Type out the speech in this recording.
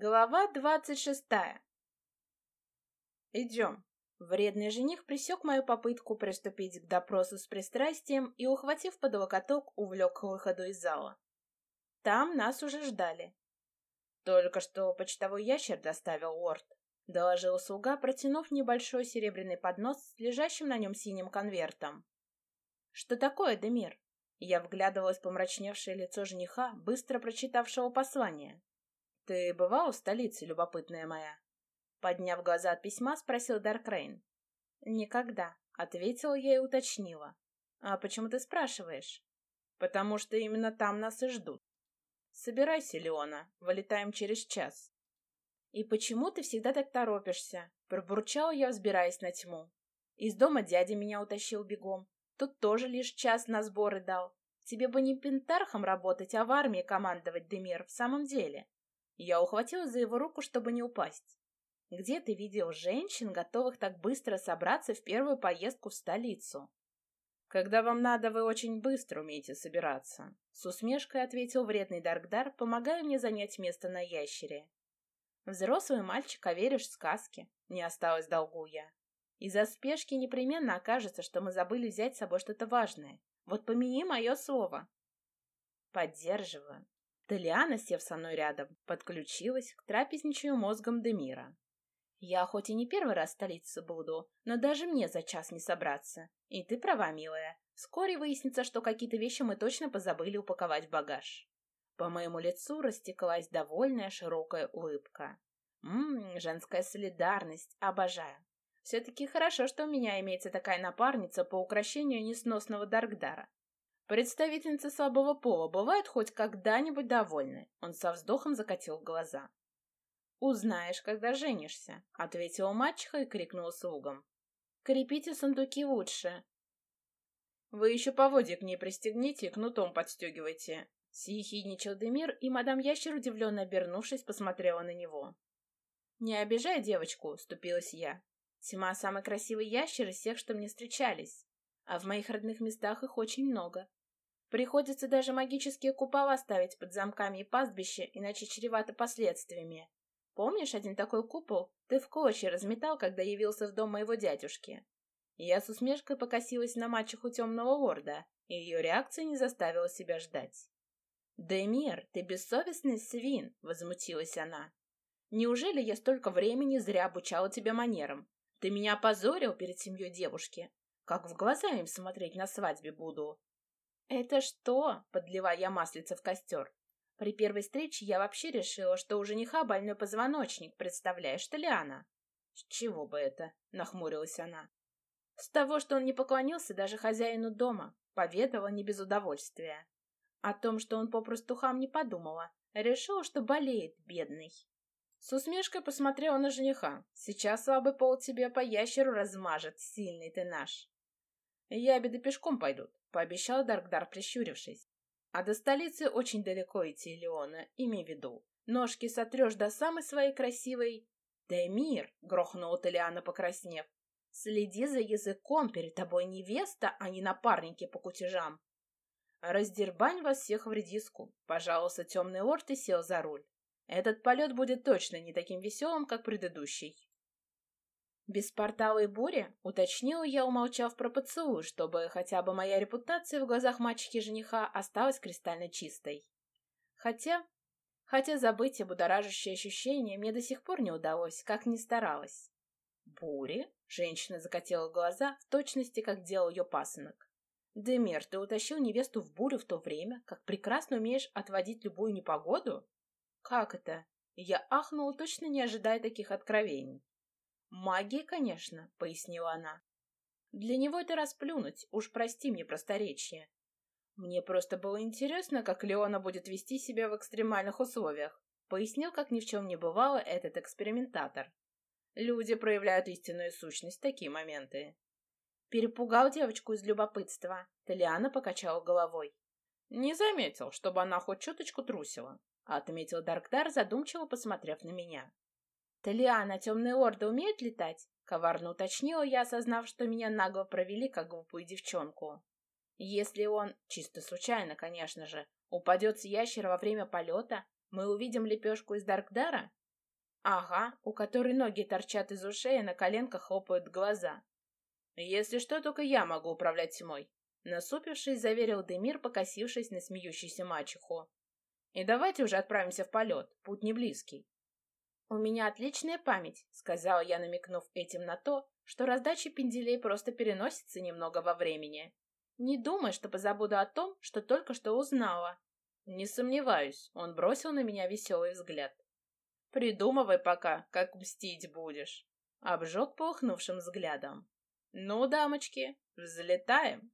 Глава двадцать шестая. «Идем». Вредный жених пресек мою попытку приступить к допросу с пристрастием и, ухватив под локоток, увлек к выходу из зала. Там нас уже ждали. Только что почтовой ящер доставил Уорд, доложил слуга, протянув небольшой серебряный поднос с лежащим на нем синим конвертом. «Что такое, Демир?» Я вглядывалась в помрачневшее лицо жениха, быстро прочитавшего послание. «Ты бывал в столице, любопытная моя?» Подняв глаза от письма, спросил Даркрейн. «Никогда», — ответила я и уточнила. «А почему ты спрашиваешь?» «Потому что именно там нас и ждут». «Собирайся, Леона, вылетаем через час». «И почему ты всегда так торопишься?» Пробурчала я, взбираясь на тьму. Из дома дядя меня утащил бегом. Тут тоже лишь час на сборы дал. Тебе бы не пентархом работать, а в армии командовать, Демир, в самом деле. Я ухватилась за его руку, чтобы не упасть. «Где ты видел женщин, готовых так быстро собраться в первую поездку в столицу?» «Когда вам надо, вы очень быстро умеете собираться», — с усмешкой ответил вредный Даркдар, помогая мне занять место на ящере. «Взрослый мальчик, а веришь в сказки?» — не осталось долгу я. «Из-за спешки непременно окажется, что мы забыли взять с собой что-то важное. Вот помяни мое слово». «Поддерживаю. Талиана, сев со мной рядом, подключилась к трапезничаю мозгом Демира. «Я хоть и не первый раз в столице буду, но даже мне за час не собраться. И ты права, милая. Вскоре выяснится, что какие-то вещи мы точно позабыли упаковать в багаж». По моему лицу растеклась довольная широкая улыбка. «Ммм, женская солидарность. Обожаю. Все-таки хорошо, что у меня имеется такая напарница по украшению несносного Даркдара. Представительницы слабого пола бывают хоть когда-нибудь довольны. Он со вздохом закатил глаза. «Узнаешь, когда женишься», — ответила мачеха и крикнула слугам. «Крепите сундуки лучше». «Вы еще поводья к ней пристегните и кнутом подстегивайте», — съехидничал Демир, и мадам Ящер, удивленно обернувшись, посмотрела на него. «Не обижай девочку», — ступилась я. «Тьма — самый красивый ящер из всех, что мне встречались, а в моих родных местах их очень много. Приходится даже магические купола ставить под замками и пастбище, иначе чревато последствиями. Помнишь один такой купол? Ты в клочья разметал, когда явился в дом моего дядюшки. Я с усмешкой покосилась на мачеху темного лорда, и ее реакция не заставила себя ждать. «Демир, ты бессовестный свин!» — возмутилась она. «Неужели я столько времени зря обучала тебя манерам? Ты меня опозорил перед семьей девушки. Как в глаза им смотреть на свадьбе буду? «Это что?» — подливая я маслица в костер. При первой встрече я вообще решила, что у жениха больной позвоночник, представляешь, Толиана. «С чего бы это?» — нахмурилась она. «С того, что он не поклонился даже хозяину дома, поведала не без удовольствия. О том, что он попросту хам не подумала, решила, что болеет, бедный». С усмешкой посмотрела на жениха. «Сейчас слабый пол тебе по ящеру размажет, сильный ты наш». «Ябеды пешком пойдут», — пообещал Даркдар, прищурившись. «А до столицы очень далеко идти, Леона, имей в виду. Ножки сотрешь до самой своей красивой...» «Демир!» — грохнула Талиана, покраснев. «Следи за языком, перед тобой невеста, а не напарники по кутежам». «Раздербань вас всех в редиску», — пожаловался темный лорд и сел за руль. «Этот полет будет точно не таким веселым, как предыдущий». «Без портала и бури?» — уточнила я, умолчав про поцелуй, чтобы хотя бы моя репутация в глазах мачехи-жениха осталась кристально чистой. Хотя... Хотя забыть о будоражащее ощущение мне до сих пор не удалось, как ни старалась. «Бури?» — женщина закатила глаза, в точности, как делал ее пасынок. «Демир, ты утащил невесту в бурю в то время, как прекрасно умеешь отводить любую непогоду?» «Как это?» Я ахнула, точно не ожидая таких откровений. «Магия, конечно», — пояснила она. «Для него это расплюнуть, уж прости мне просторечие. Мне просто было интересно, как Леона будет вести себя в экстремальных условиях», — пояснил, как ни в чем не бывало, этот экспериментатор. «Люди проявляют истинную сущность в такие моменты». Перепугал девочку из любопытства. Талиана покачала головой. «Не заметил, чтобы она хоть чуточку трусила», — отметил Даркдар, задумчиво посмотрев на меня. «Талиана, темные орды умеют летать?» — коварно уточнила я, осознав, что меня нагло провели, как глупую девчонку. «Если он, чисто случайно, конечно же, упадет с ящера во время полета, мы увидим лепешку из Даркдара? Ага, у которой ноги торчат из ушей, а на коленках хлопают глаза. Если что, только я могу управлять тьмой. Насупившись, заверил Демир, покосившись на смеющуюся мачеху. И давайте уже отправимся в полет, путь не близкий. «У меня отличная память», — сказала я, намекнув этим на то, что раздача пенделей просто переносится немного во времени. «Не думай, что позабуду о том, что только что узнала». «Не сомневаюсь», — он бросил на меня веселый взгляд. «Придумывай пока, как мстить будешь», — обжег полыхнувшим взглядом. «Ну, дамочки, взлетаем!»